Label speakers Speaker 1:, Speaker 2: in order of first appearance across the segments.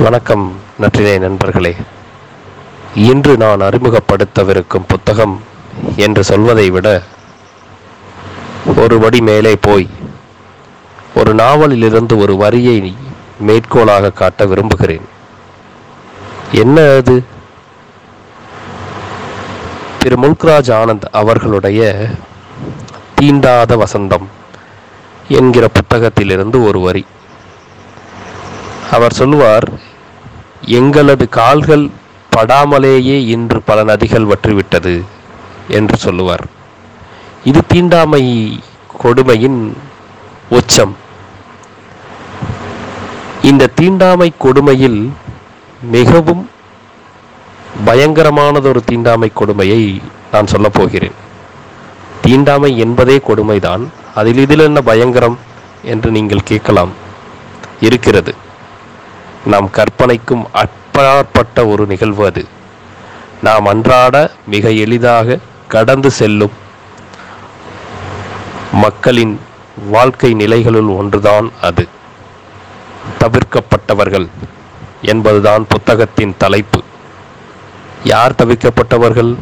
Speaker 1: வணக்கம் நற்றினை நண்பர்களே. இன்று நான் அறிமுகப்படுத்தவிருக்கும் புத்தகம் என்று சொல்வதை விட ஒரு படி மேலே போய் ஒரு நாவலிலிருந்து ஒரு வரியை மேற்கோளாக காட்ட விரும்புகிறேன். என்ன அது? திரு. முல்க்ராஜ் ஆனந்த் அவர்களுடைய தீண்டாத வசந்தம் என்கிற புத்தகத்திலிருந்து ஒரு வரி. அவர் சொல்லுவார் எங்களது கால்கள் படாமலேயே இன்று பல நதிகள் வற்றிவிட்டது என்று சொல்லுவார். இது தீண்டாமை கொடுமையின் உச்சம். இந்த தீண்டாமை கொடுமையில் மிகவும் பயங்கரமானதொரு தீண்டாமை கொடுமையை நான் சொல்லப் போகிறேன். தீண்டாமை என்பதே கொடுமைதான். அதில் இதில் என்ன பயங்கரம் என்று நீங்கள் கேட்கலாம். இருக்கிறது. நாம் கற்பனைக்கும் அப்பாற்பட்ட ஒரு நிகழ்வு அது. நாம் அன்றாட மிக எளிதாக கடந்து செல்லும் மக்களின் வாழ்க்கை நிலைகளுள் ஒன்றுதான் அது. தவிர்க்கப்பட்டவர்கள் என்பதுதான் புத்தகத்தின் தலைப்பு. யார் தவிர்க்கப்பட்டவர்கள்?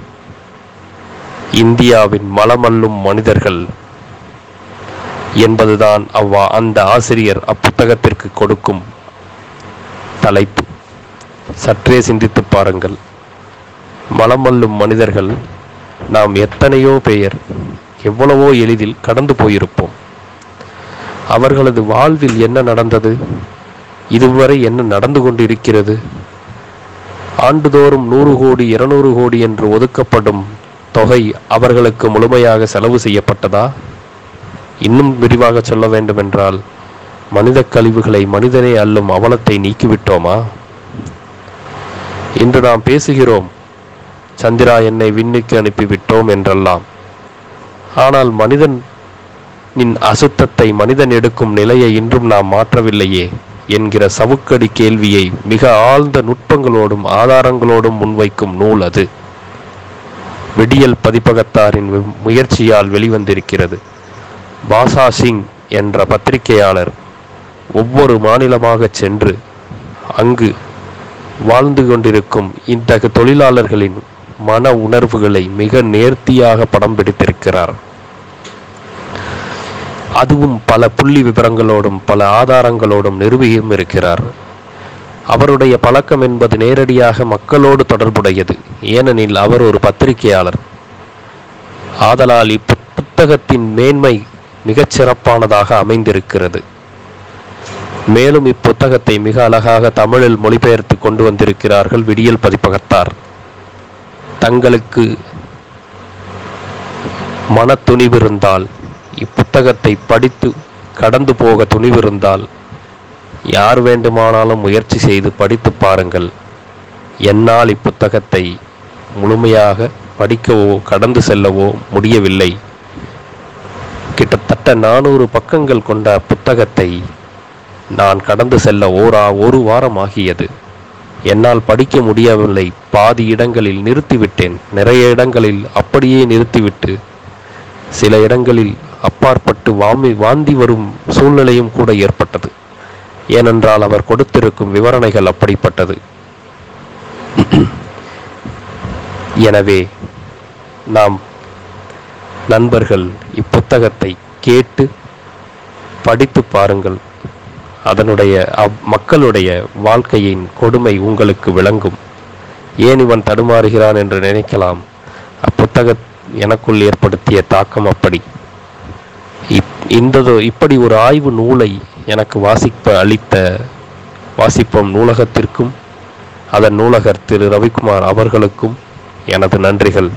Speaker 1: இந்தியாவின் மலமல்லும் மனிதர்கள் என்பதுதான் அவ்வா அந்த ஆசிரியர் அப்புத்தகத்திற்கு கொடுக்கும் தலைப்பு. சற்றே சிந்தித்து பாருங்கள். மலமல்லும் மனிதர்கள் நாம் எத்தனையோ பெயர் எவ்வளவோ எளிதில் கடந்து போயிருப்போம். அவர்களது வாழ்வில் என்ன நடந்தது? இதுவரை என்ன நடந்து கொண்டிருக்கிறது? ஆண்டுதோறும் நூறு கோடி இருநூறு கோடி என்று ஒதுக்கப்படும் தொகை அவர்களுக்கு முழுமையாக செலவு செய்யப்பட்டதா? இன்னும் விரிவாக சொல்ல வேண்டுமென்றால் மனித கழிவுகளை மனிதனே அள்ளும் அவலத்தை நீக்கிவிட்டோமா? இன்று நாம் பேசுகிறோம் சந்திரா என்னை விண்ணுக்கு அனுப்பிவிட்டோம் என்றெல்லாம். ஆனால் மனிதனின் அசுத்தத்தை மனிதன் எடுக்கும் நிலையை இன்றும் நாம் மாற்றவில்லையே என்கிற சவுக்கடி கேள்வியை மிக ஆழ்ந்த நுட்பங்களோடும் ஆதாரங்களோடும் முன்வைக்கும் நூல் அது. விடியல் பதிப்பகத்தாரின் முயற்சியால் வெளிவந்திருக்கிறது. பாசா சிங் என்ற பத்திரிகையாளர் ஒவ்வொரு மாநிலமாக சென்று அங்கு வாழ்ந்து கொண்டிருக்கும் இத்தகு தொழிலாளர்களின் மன உணர்வுகளை மிக நேர்த்தியாக படம் பிடித்திருக்கிறார். அதுவும் பல புள்ளி விவரங்களோடும் பல ஆதாரங்களோடும் நிறுவியும் இருக்கிறார். அவருடைய பழக்கம் என்பது நேரடியாக மக்களோடு தொடர்புடையது. ஏனெனில் அவர் ஒரு பத்திரிகையாளர். ஆதலால் இப்புத்தகத்தின் மேன்மை மிகச் சிறப்பானதாக அமைந்திருக்கிறது. மேலும் இப்புத்தகத்தை மிக அழகாக தமிழில் மொழிபெயர்த்து கொண்டு வந்திருக்கிறார்கள் விடியல் பதிப்பகத்தார். தங்களுக்கு மன துணிவிருந்தால் இப்புத்தகத்தை படித்து கடந்து போக துணிவிருந்தால் யார் வேண்டுமானாலும் முயற்சி செய்து படித்து பாருங்கள். என்னால் இப்புத்தகத்தை முழுமையாக படிக்கவோ கடந்து செல்லவோ முடியவில்லை. கிட்டத்தட்ட நானூறு பக்கங்கள் கொண்ட புத்தகத்தை நான் கடந்து செல்ல ஓரா ஒரு வாரம் ஆகியது என்னால் படிக்க முடியவில்லை. பாதி இடங்களில் நிறுத்திவிட்டேன். நிறைய இடங்களில் அப்படியே நிறுத்திவிட்டு சில இடங்களில் அப்பாற்பட்டு வாமி வாந்தி வரும் சூழ்நிலையும் கூட ஏற்பட்டது. ஏனென்றால் அவர் கொடுத்திருக்கும் விவரணைகள் அப்படிப்பட்டது. எனவே நாம் நண்பர்கள் இப்புத்தகத்தை கேட்டு படித்து பாருங்கள். அதனுடைய அம்மக்களுடைய வாழ்க்கையின் கொடுமை உங்களுக்கு விளங்கும். ஏன் இவன் தடுமாறுகிறான் என்று நினைக்கலாம். அப்புத்தக எனக்குள் ஏற்படுத்திய தாக்கம் அப்படி. இந்ததோ இப்படி ஒரு ஆய்வு நூலை எனக்கு வாசிப்ப அளித்த வாசிப்பம் நூலகத்திற்கும் அதன் நூலகர் திரு. ரவிக்குமார் அவர்களுக்கும் எனது நன்றிகள்.